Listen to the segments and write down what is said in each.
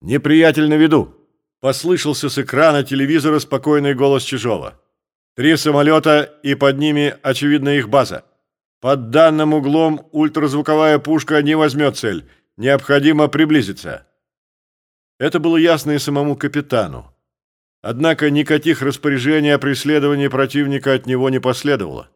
«Неприятель на виду!» Послышался с экрана телевизора спокойный голос Чижова. «Три самолета, и под ними, очевидно, их база. Под данным углом ультразвуковая пушка не возьмет цель. Необходимо приблизиться». Это было ясно и самому капитану. Однако никаких распоряжений о преследовании противника от него не последовало.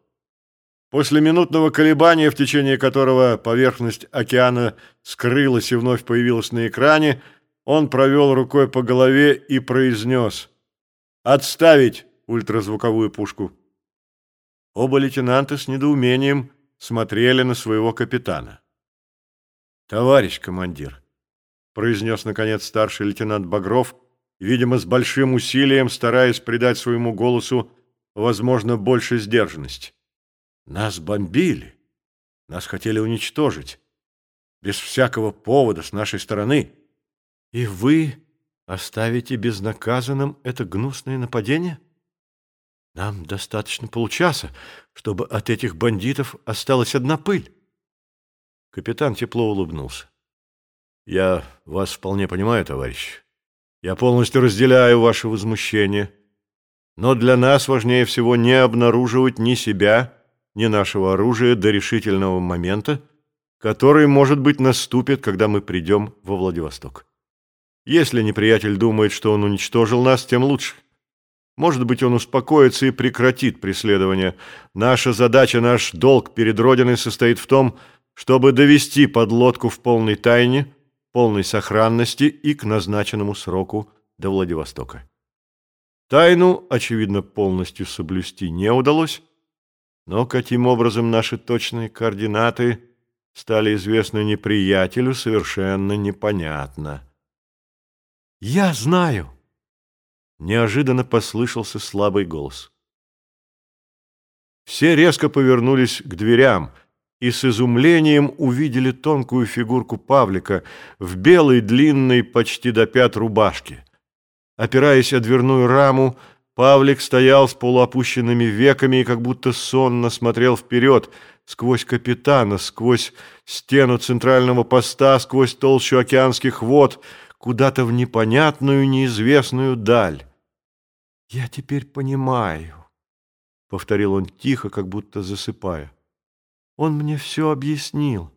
После минутного колебания, в течение которого поверхность океана скрылась и вновь появилась на экране, он провел рукой по голове и произнес «Отставить ультразвуковую пушку!». Оба лейтенанта с недоумением смотрели на своего капитана. «Товарищ командир», — произнес, наконец, старший лейтенант Багров, видимо, с большим усилием стараясь придать своему голосу, возможно, больше сдержанности. Нас бомбили. Нас хотели уничтожить. Без всякого повода с нашей стороны. И вы оставите безнаказанным это гнусное нападение? Нам достаточно получаса, чтобы от этих бандитов осталась одна пыль. Капитан тепло улыбнулся. Я вас вполне понимаю, товарищ. Я полностью разделяю ваше возмущение. Но для нас важнее всего не обнаруживать ни себя, ни нашего оружия до решительного момента, который, может быть, наступит, когда мы придем во Владивосток. Если неприятель думает, что он уничтожил нас, тем лучше. Может быть, он успокоится и прекратит преследование. Наша задача, наш долг перед Родиной состоит в том, чтобы довести подлодку в полной тайне, полной сохранности и к назначенному сроку до Владивостока. Тайну, очевидно, полностью соблюсти не удалось, но каким образом наши точные координаты стали известны неприятелю, совершенно непонятно. «Я знаю!» Неожиданно послышался слабый голос. Все резко повернулись к дверям и с изумлением увидели тонкую фигурку Павлика в белой длинной почти до пят рубашке. Опираясь о дверную раму, Павлик стоял с полуопущенными веками и как будто сонно смотрел вперед, сквозь капитана, сквозь стену центрального поста, сквозь толщу океанских вод, куда-то в непонятную, неизвестную даль. «Я теперь понимаю», — повторил он тихо, как будто засыпая. «Он мне все объяснил.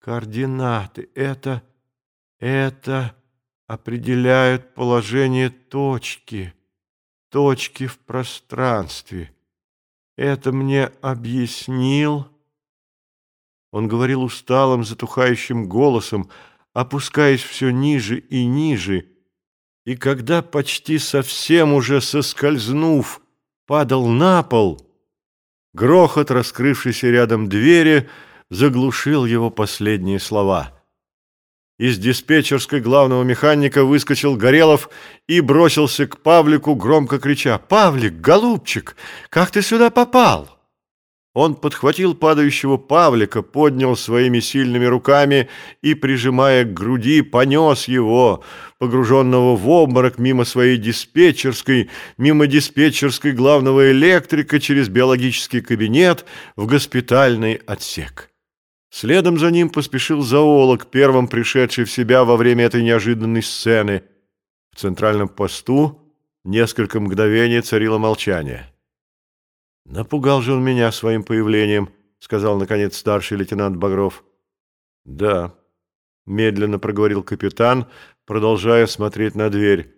Координаты — это... это определяют положение точки» точки в пространстве. Это мне объяснил...» Он говорил усталым, затухающим голосом, опускаясь все ниже и ниже, и когда, почти совсем уже соскользнув, падал на пол, грохот, раскрывшийся рядом двери, заглушил его последние слова — из диспетчерской главного механика выскочил Горелов и бросился к Павлику, громко крича «Павлик, голубчик, как ты сюда попал?» Он подхватил падающего Павлика, поднял своими сильными руками и, прижимая к груди, понес его, погруженного в обморок мимо своей диспетчерской, мимо диспетчерской главного электрика через биологический кабинет в госпитальный отсек. Следом за ним поспешил зоолог, первым пришедший в себя во время этой неожиданной сцены. В центральном посту несколько мгновений царило молчание. «Напугал же он меня своим появлением», — сказал, наконец, старший лейтенант Багров. «Да», — медленно проговорил капитан, продолжая смотреть на дверь.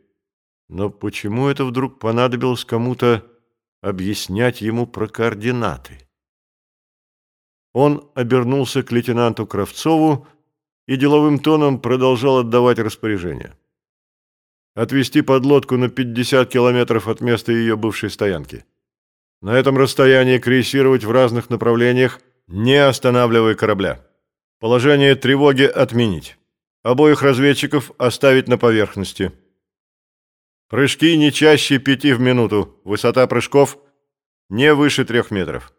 «Но почему это вдруг понадобилось кому-то объяснять ему про координаты?» Он обернулся к лейтенанту Кравцову и деловым тоном продолжал отдавать распоряжения. Отвести подлодку на 50 километров от места ее бывшей стоянки. На этом расстоянии крейсировать в разных направлениях, не останавливая корабля. Положение тревоги отменить. Обоих разведчиков оставить на поверхности. Прыжки не чаще пяти в минуту. Высота прыжков не выше трех метров.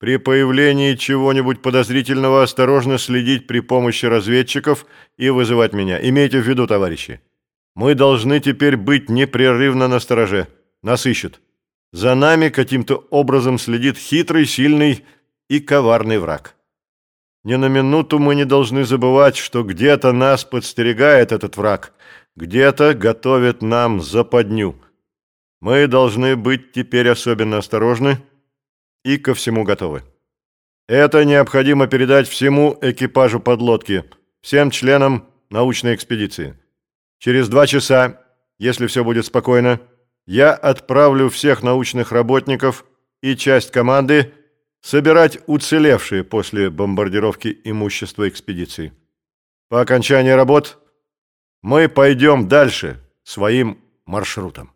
При появлении чего-нибудь подозрительного осторожно следить при помощи разведчиков и вызывать меня. Имейте в виду, товарищи, мы должны теперь быть непрерывно на стороже. Нас ищут. За нами каким-то образом следит хитрый, сильный и коварный враг. Ни на минуту мы не должны забывать, что где-то нас подстерегает этот враг, где-то готовят нам западню. Мы должны быть теперь особенно осторожны и ко всему готовы. Это необходимо передать всему экипажу подлодки, всем членам научной экспедиции. Через два часа, если все будет спокойно, я отправлю всех научных работников и часть команды собирать уцелевшие после бомбардировки имущество экспедиции. По окончании работ мы пойдем дальше своим маршрутом.